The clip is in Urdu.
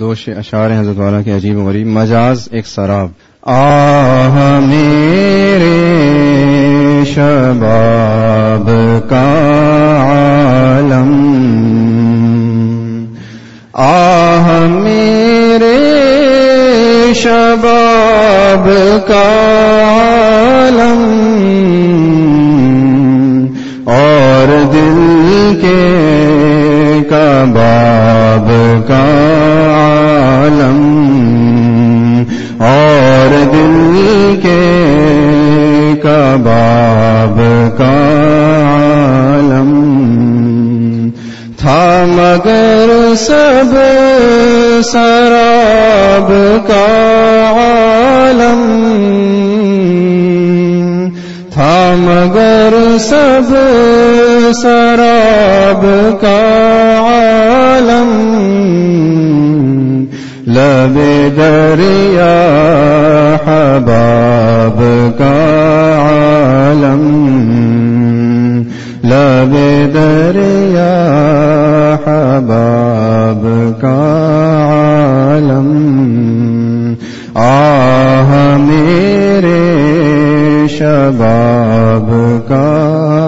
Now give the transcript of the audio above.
دو اشعار ہیں، حضرت والا کے عجیب و غریب مجاز ایک سراب۔ آہ، میرے شباب کا عالم۔ آہ، میرے شباب کا عالم۔ اور دل کے کباب کا عالم اور دل کے کباب کا عالم تھا مگر سب سراب کا عالم تھا مگر سب سراب کا عالم لب دریا حباب کا عالم لب دریا حباب کا عالم آہ میرے شباب کا